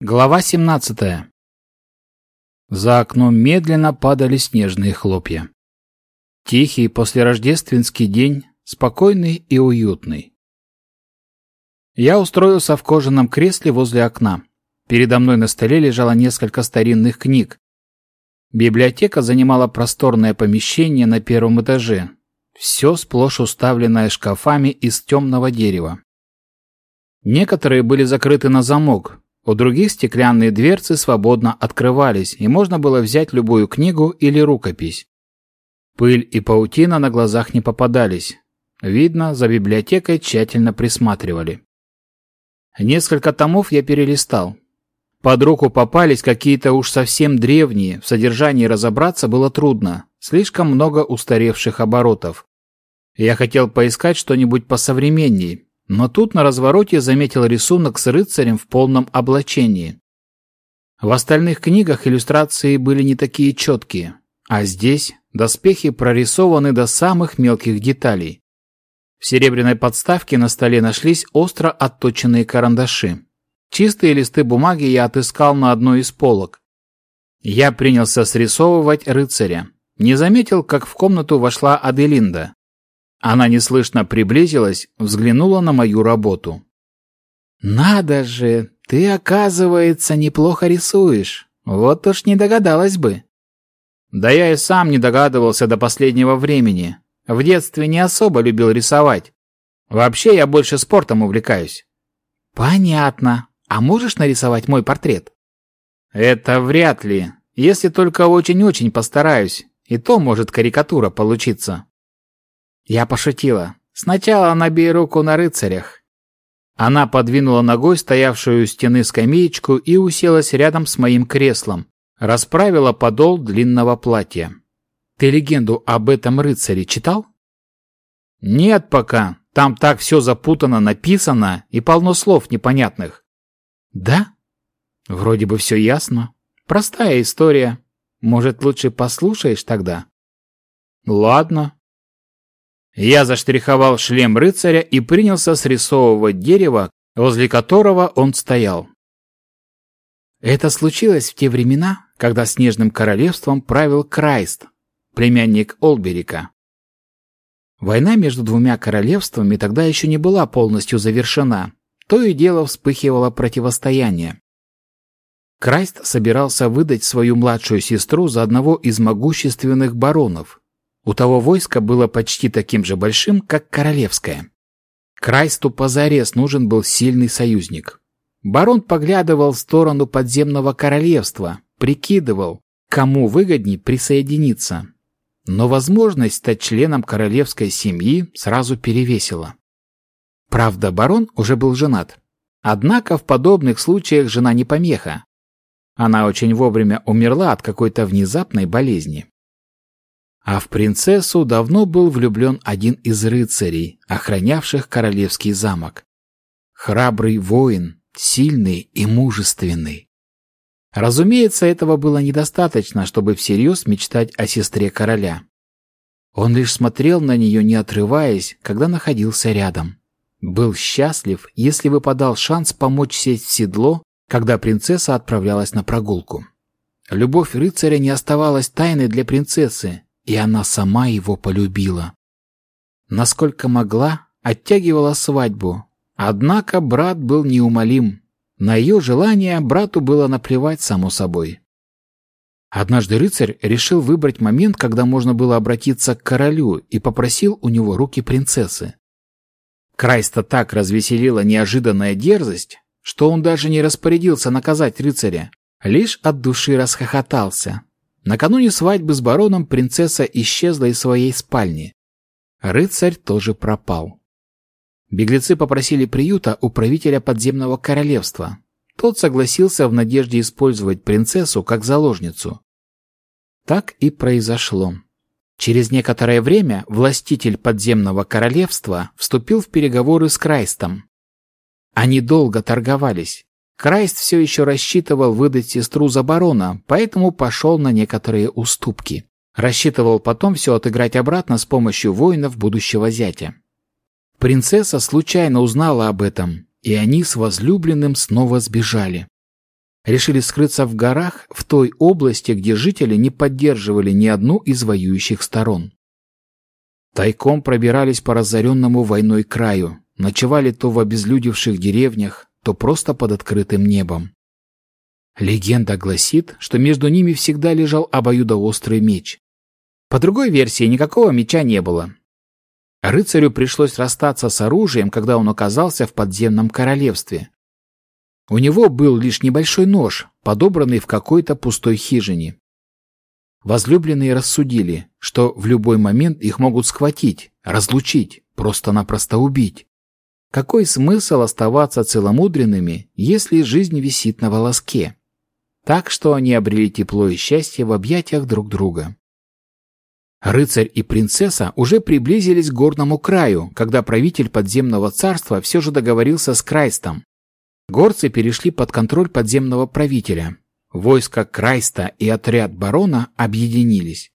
Глава 17. За окном медленно падали снежные хлопья. Тихий послерождественский день, спокойный и уютный. Я устроился в кожаном кресле возле окна. Передо мной на столе лежало несколько старинных книг. Библиотека занимала просторное помещение на первом этаже. Все сплошь уставленное шкафами из темного дерева. Некоторые были закрыты на замок, у других стеклянные дверцы свободно открывались, и можно было взять любую книгу или рукопись. Пыль и паутина на глазах не попадались. Видно, за библиотекой тщательно присматривали. Несколько томов я перелистал. Под руку попались какие-то уж совсем древние, в содержании разобраться было трудно, слишком много устаревших оборотов. Я хотел поискать что-нибудь посовременнее, но тут на развороте заметил рисунок с рыцарем в полном облачении. В остальных книгах иллюстрации были не такие четкие, а здесь доспехи прорисованы до самых мелких деталей. В серебряной подставке на столе нашлись остро отточенные карандаши. Чистые листы бумаги я отыскал на одной из полок. Я принялся срисовывать рыцаря. Не заметил, как в комнату вошла Аделинда. Она неслышно приблизилась, взглянула на мою работу. «Надо же, ты, оказывается, неплохо рисуешь. Вот уж не догадалась бы». «Да я и сам не догадывался до последнего времени. В детстве не особо любил рисовать. Вообще я больше спортом увлекаюсь». «Понятно. А можешь нарисовать мой портрет?» «Это вряд ли, если только очень-очень постараюсь. И то может карикатура получиться». Я пошутила. Сначала набей руку на рыцарях. Она подвинула ногой стоявшую у стены скамеечку и уселась рядом с моим креслом. Расправила подол длинного платья. Ты легенду об этом рыцаре читал? Нет пока. Там так все запутано написано и полно слов непонятных. Да? Вроде бы все ясно. Простая история. Может, лучше послушаешь тогда? Ладно. Я заштриховал шлем рыцаря и принялся срисовывать дерево, возле которого он стоял. Это случилось в те времена, когда Снежным Королевством правил Крайст, племянник Олберика. Война между двумя королевствами тогда еще не была полностью завершена, то и дело вспыхивало противостояние. Крайст собирался выдать свою младшую сестру за одного из могущественных баронов, у того войска было почти таким же большим, как королевское. Крайсту позарез нужен был сильный союзник. Барон поглядывал в сторону подземного королевства, прикидывал, кому выгоднее присоединиться. Но возможность стать членом королевской семьи сразу перевесила. Правда, барон уже был женат. Однако в подобных случаях жена не помеха. Она очень вовремя умерла от какой-то внезапной болезни. А в принцессу давно был влюблен один из рыцарей, охранявших королевский замок. Храбрый воин, сильный и мужественный. Разумеется, этого было недостаточно, чтобы всерьез мечтать о сестре короля. Он лишь смотрел на нее, не отрываясь, когда находился рядом. Был счастлив, если выпадал шанс помочь сесть в седло, когда принцесса отправлялась на прогулку. Любовь рыцаря не оставалась тайной для принцессы, и она сама его полюбила. Насколько могла, оттягивала свадьбу. Однако брат был неумолим. На ее желание брату было наплевать, само собой. Однажды рыцарь решил выбрать момент, когда можно было обратиться к королю, и попросил у него руки принцессы. Крайста так развеселила неожиданная дерзость, что он даже не распорядился наказать рыцаря, лишь от души расхохотался. Накануне свадьбы с бароном принцесса исчезла из своей спальни. Рыцарь тоже пропал. Беглецы попросили приюта у правителя подземного королевства. Тот согласился в надежде использовать принцессу как заложницу. Так и произошло. Через некоторое время властитель подземного королевства вступил в переговоры с Крайстом. Они долго торговались. Крайст все еще рассчитывал выдать сестру за барона, поэтому пошел на некоторые уступки. Рассчитывал потом все отыграть обратно с помощью воинов будущего зятя. Принцесса случайно узнала об этом, и они с возлюбленным снова сбежали. решили скрыться в горах в той области, где жители не поддерживали ни одну из воюющих сторон. Тайком пробирались по разоренному войной краю, ночевали то в обезлюдевших деревнях, то просто под открытым небом. Легенда гласит, что между ними всегда лежал обоюдоострый меч. По другой версии, никакого меча не было. Рыцарю пришлось расстаться с оружием, когда он оказался в подземном королевстве. У него был лишь небольшой нож, подобранный в какой-то пустой хижине. Возлюбленные рассудили, что в любой момент их могут схватить, разлучить, просто-напросто убить. Какой смысл оставаться целомудренными, если жизнь висит на волоске? Так что они обрели тепло и счастье в объятиях друг друга. Рыцарь и принцесса уже приблизились к горному краю, когда правитель подземного царства все же договорился с Крайстом. Горцы перешли под контроль подземного правителя. Войско Крайста и отряд барона объединились.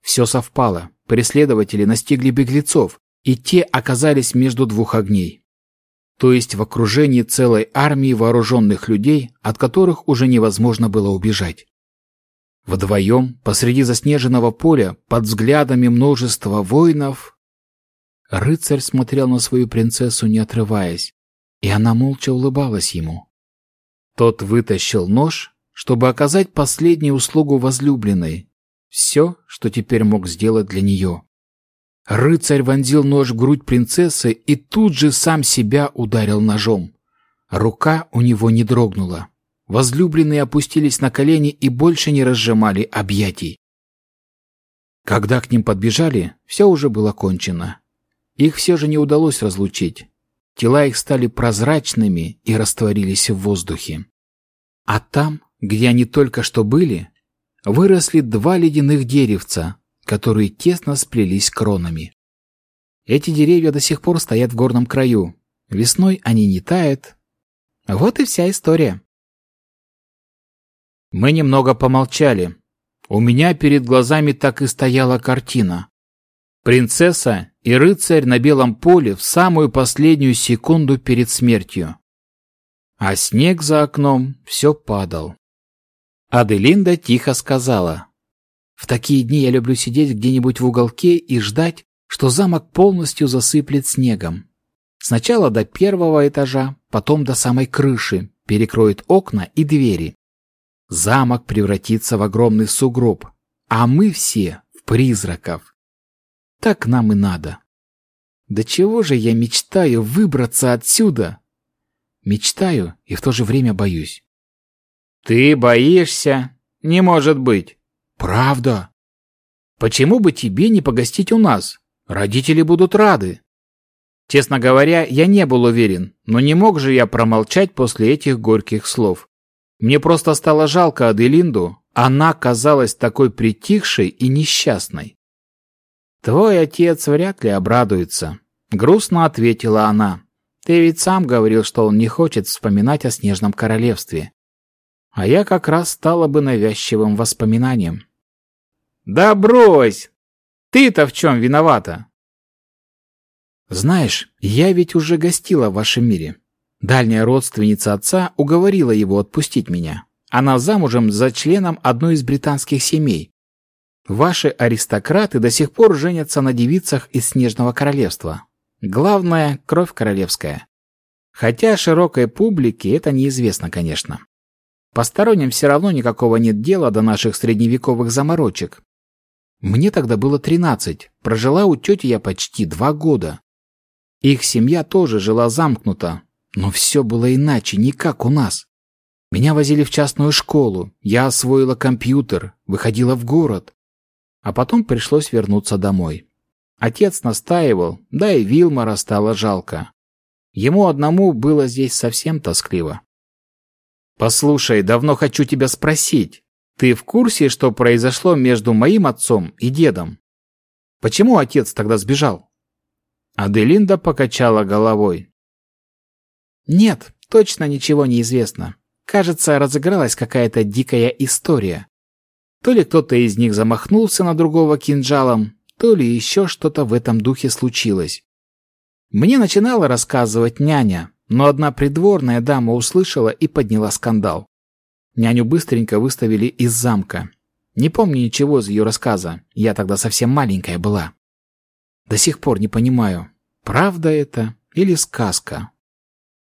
Все совпало. Преследователи настигли беглецов, и те оказались между двух огней. То есть в окружении целой армии вооруженных людей, от которых уже невозможно было убежать. Вдвоем, посреди заснеженного поля, под взглядами множества воинов, рыцарь смотрел на свою принцессу, не отрываясь, и она молча улыбалась ему. Тот вытащил нож, чтобы оказать последнюю услугу возлюбленной, все, что теперь мог сделать для нее. Рыцарь вонзил нож в грудь принцессы и тут же сам себя ударил ножом. Рука у него не дрогнула. Возлюбленные опустились на колени и больше не разжимали объятий. Когда к ним подбежали, все уже было кончено. Их все же не удалось разлучить. Тела их стали прозрачными и растворились в воздухе. А там, где они только что были, выросли два ледяных деревца, которые тесно сплелись кронами. Эти деревья до сих пор стоят в горном краю. Весной они не тают. Вот и вся история. Мы немного помолчали. У меня перед глазами так и стояла картина. Принцесса и рыцарь на белом поле в самую последнюю секунду перед смертью. А снег за окном все падал. Аделинда тихо сказала. В такие дни я люблю сидеть где-нибудь в уголке и ждать, что замок полностью засыплет снегом. Сначала до первого этажа, потом до самой крыши, перекроет окна и двери. Замок превратится в огромный сугроб, а мы все в призраков. Так нам и надо. Да чего же я мечтаю выбраться отсюда? Мечтаю и в то же время боюсь. Ты боишься? Не может быть. Правда? Почему бы тебе не погостить у нас? Родители будут рады. Честно говоря, я не был уверен, но не мог же я промолчать после этих горьких слов. Мне просто стало жалко Аделинду, она казалась такой притихшей и несчастной. «Твой отец вряд ли обрадуется», — грустно ответила она. «Ты ведь сам говорил, что он не хочет вспоминать о Снежном Королевстве. А я как раз стала бы навязчивым воспоминанием». Да брось! Ты-то в чем виновата? Знаешь, я ведь уже гостила в вашем мире. Дальняя родственница отца уговорила его отпустить меня. Она замужем за членом одной из британских семей. Ваши аристократы до сих пор женятся на девицах из Снежного Королевства. Главное – кровь королевская. Хотя широкой публике это неизвестно, конечно. Посторонним все равно никакого нет дела до наших средневековых заморочек. Мне тогда было тринадцать, прожила у тети я почти два года. Их семья тоже жила замкнута, но все было иначе, не как у нас. Меня возили в частную школу, я освоила компьютер, выходила в город. А потом пришлось вернуться домой. Отец настаивал, да и Вилмара стало жалко. Ему одному было здесь совсем тоскливо. «Послушай, давно хочу тебя спросить. Ты в курсе, что произошло между моим отцом и дедом? Почему отец тогда сбежал? Аделинда покачала головой. Нет, точно ничего не известно. Кажется, разыгралась какая-то дикая история. То ли кто-то из них замахнулся на другого кинжалом, то ли еще что-то в этом духе случилось. Мне начинала рассказывать няня, но одна придворная дама услышала и подняла скандал. Няню быстренько выставили из замка. Не помню ничего из ее рассказа, я тогда совсем маленькая была. До сих пор не понимаю, правда это или сказка.